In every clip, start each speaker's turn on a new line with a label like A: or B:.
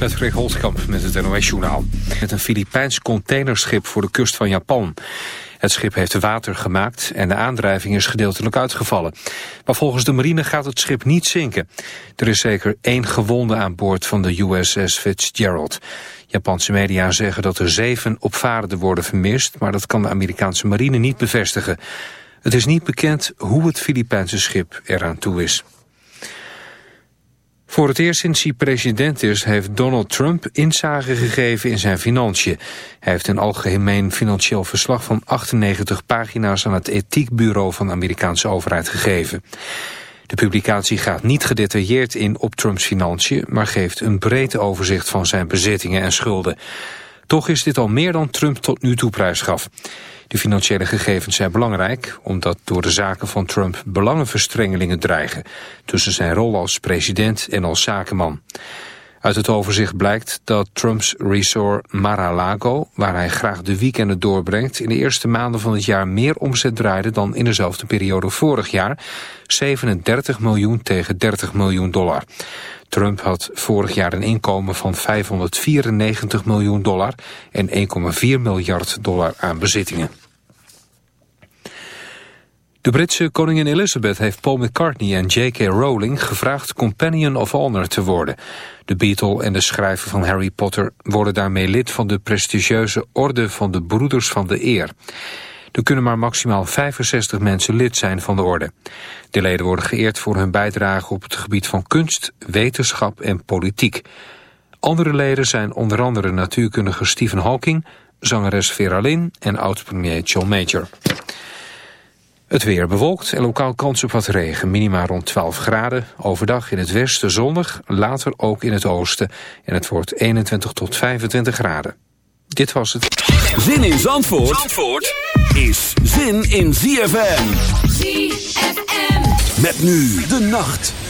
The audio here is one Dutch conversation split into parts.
A: Patrick Holtkamp met het NOS-journaal. Met een Filipijns containerschip voor de kust van Japan. Het schip heeft water gemaakt en de aandrijving is gedeeltelijk uitgevallen. Maar volgens de marine gaat het schip niet zinken. Er is zeker één gewonde aan boord van de USS Fitzgerald. Japanse media zeggen dat er zeven opvarenden worden vermist... maar dat kan de Amerikaanse marine niet bevestigen. Het is niet bekend hoe het Filipijnse schip eraan toe is. Voor het eerst sinds hij president is heeft Donald Trump inzage gegeven in zijn financiën. Hij heeft een algemeen financieel verslag van 98 pagina's aan het ethiekbureau van de Amerikaanse overheid gegeven. De publicatie gaat niet gedetailleerd in op Trumps financiën, maar geeft een breed overzicht van zijn bezittingen en schulden. Toch is dit al meer dan Trump tot nu toe prijsgaf. De financiële gegevens zijn belangrijk, omdat door de zaken van Trump belangenverstrengelingen dreigen tussen zijn rol als president en als zakenman. Uit het overzicht blijkt dat Trumps resort Mar-a-Lago, waar hij graag de weekenden doorbrengt, in de eerste maanden van het jaar meer omzet draaide dan in dezelfde periode vorig jaar, 37 miljoen tegen 30 miljoen dollar. Trump had vorig jaar een inkomen van 594 miljoen dollar en 1,4 miljard dollar aan bezittingen. De Britse koningin Elizabeth heeft Paul McCartney en J.K. Rowling gevraagd Companion of Honor te worden. De Beatle en de schrijver van Harry Potter worden daarmee lid van de prestigieuze Orde van de Broeders van de Eer. Er kunnen maar maximaal 65 mensen lid zijn van de orde. De leden worden geëerd voor hun bijdrage op het gebied van kunst, wetenschap en politiek. Andere leden zijn onder andere natuurkundige Stephen Hawking, zangeres Vera Lynn en oud-premier John Major. Het weer bewolkt en lokaal kans op wat regen. Minima rond 12 graden. Overdag in het westen zonnig, later ook in het oosten. En het wordt 21 tot 25 graden. Dit was het.
B: Zin in Zandvoort, Zandvoort is zin in ZFM.
C: ZFM.
B: Met nu de nacht.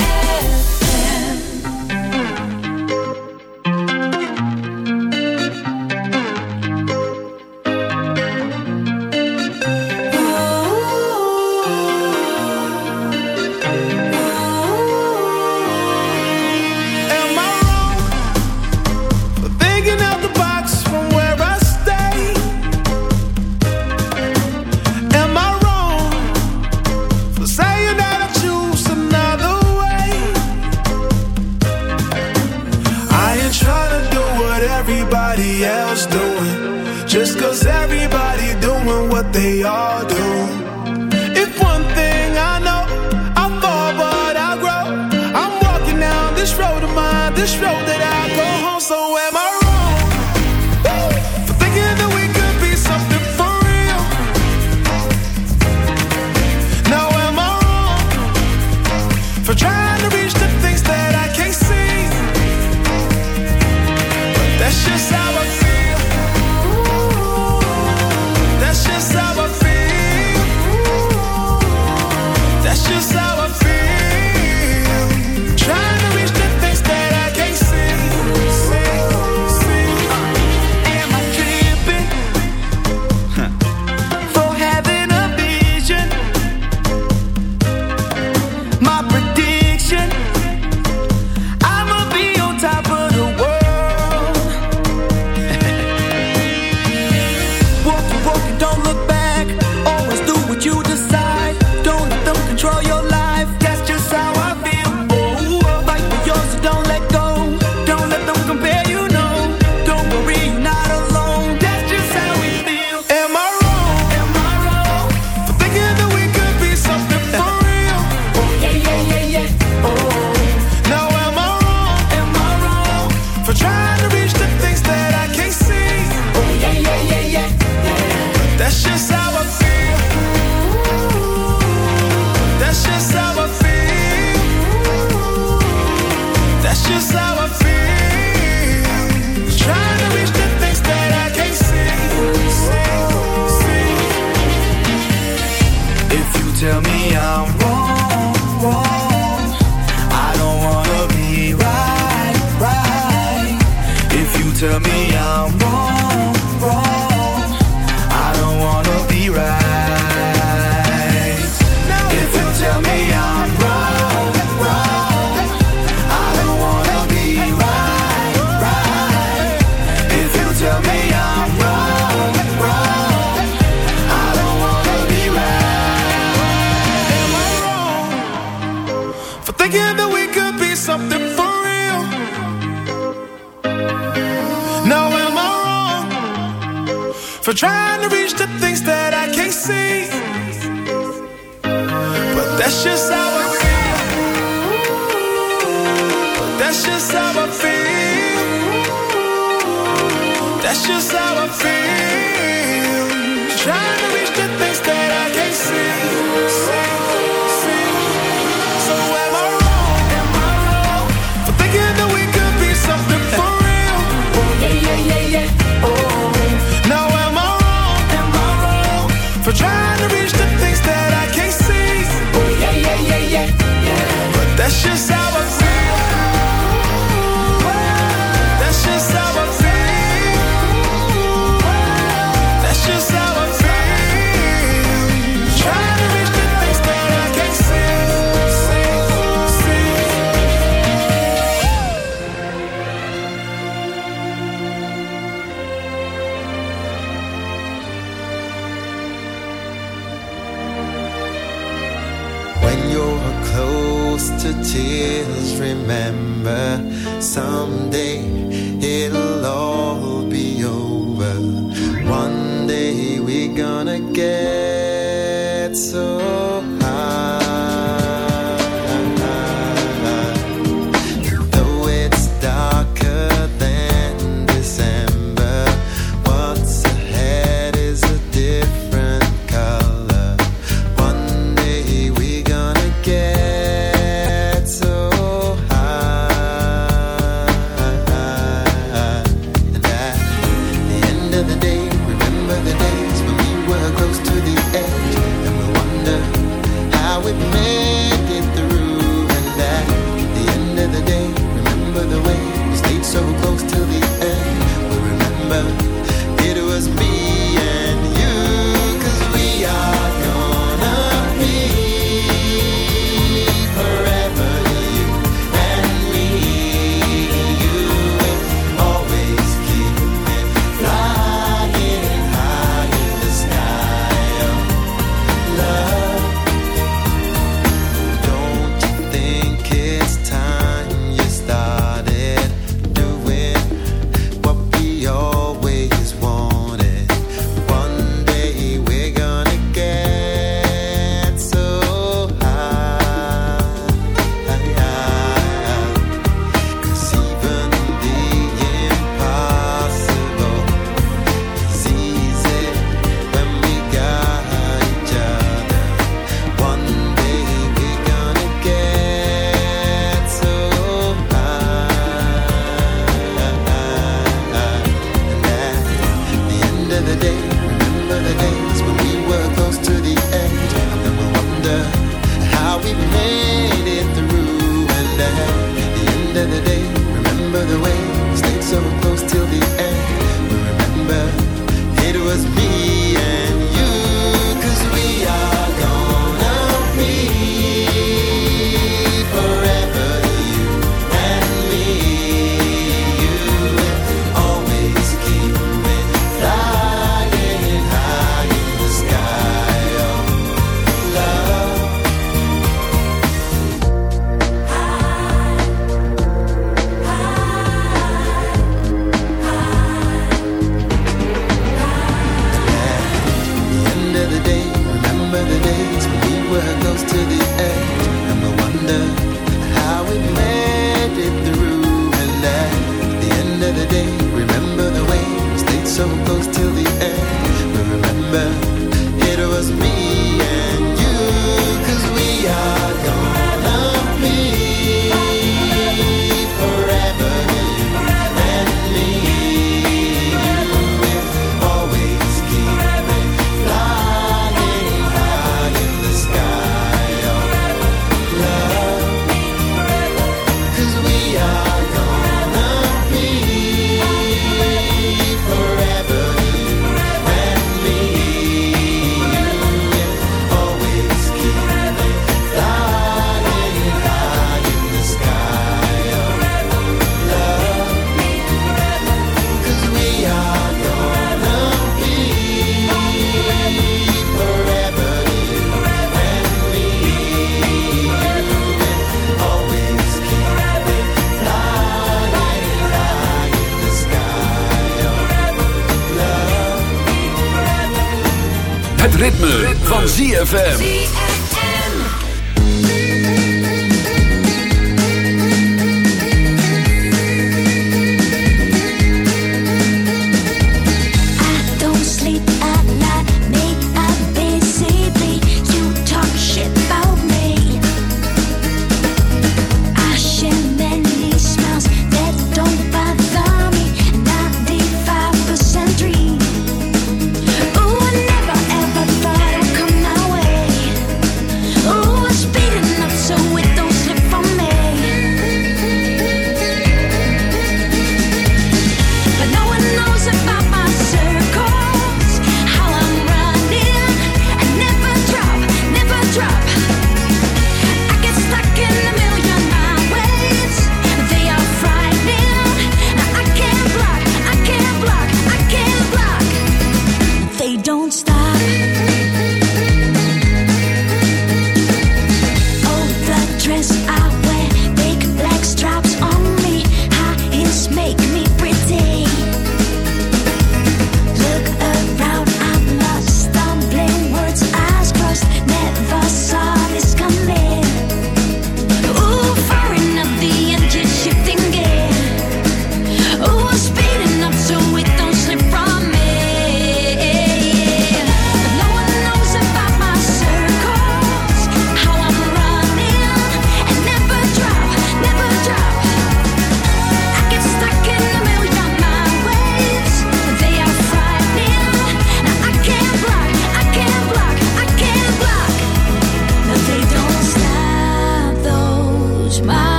D: Thank you.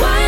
E: Why?